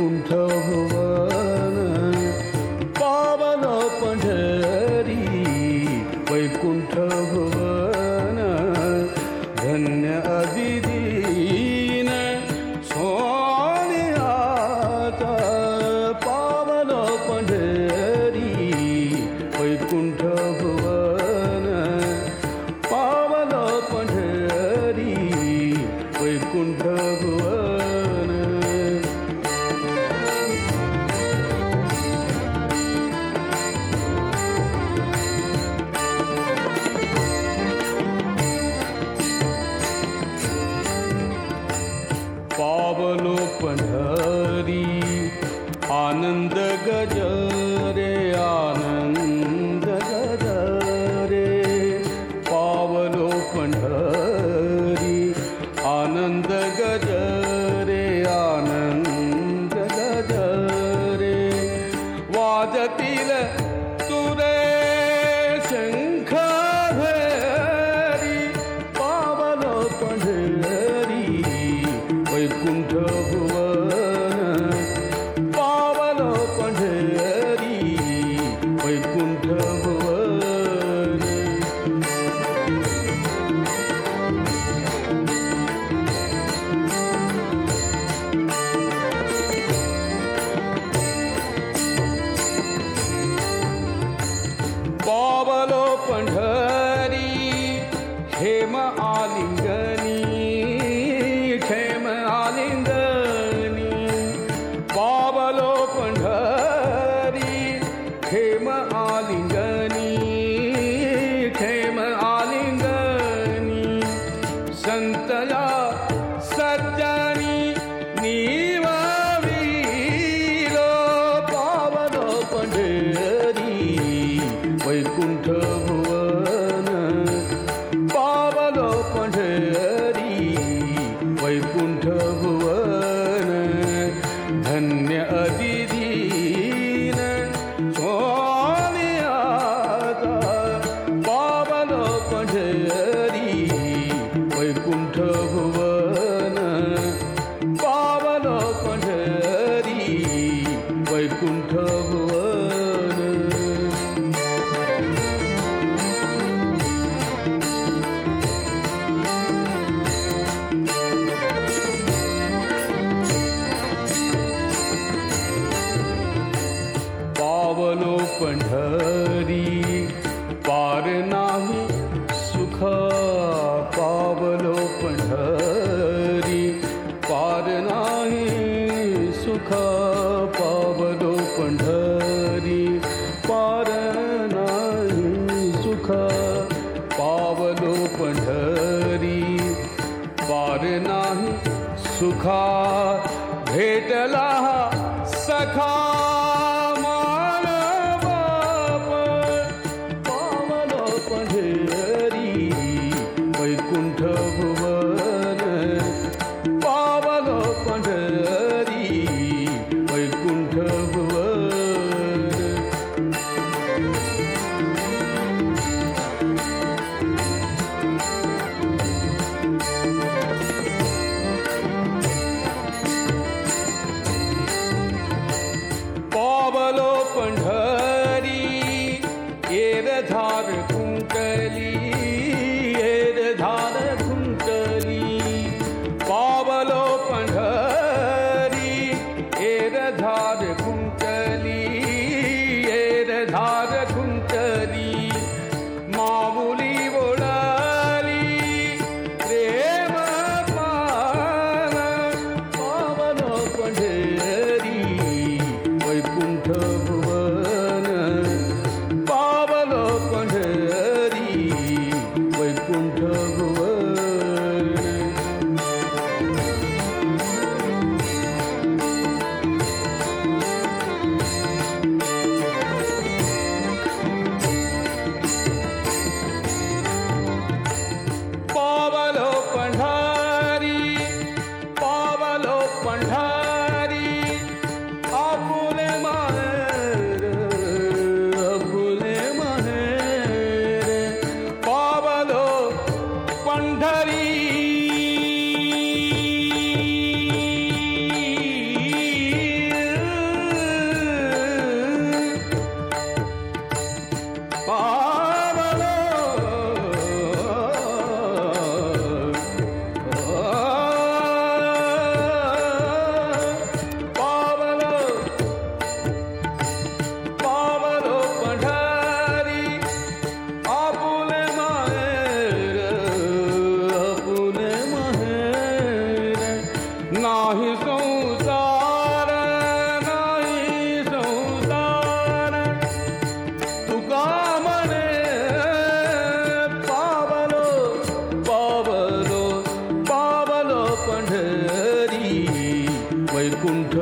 वैकुंठ भुवन पावन पंढरी वैकुंठ भुवन धन्य अदिदीन स्वामी आता पावन पंढरी वैकुंठ भुवन पावन पंढरी वैकुंठ भुवन वैकुंठ भुवन पावलो पंढरी वैकुंठ भुवन, धन्य अदिदीन स्वामी आता पावलो पंढरी वैकुंठ भुवन पावलो पंढरी पावलो पंढरी पार नाही सुख पावलो पंढरी पार नाही सुख पावलो पंढरी पार नाही सुखा भेटला पंढा वैकुंठ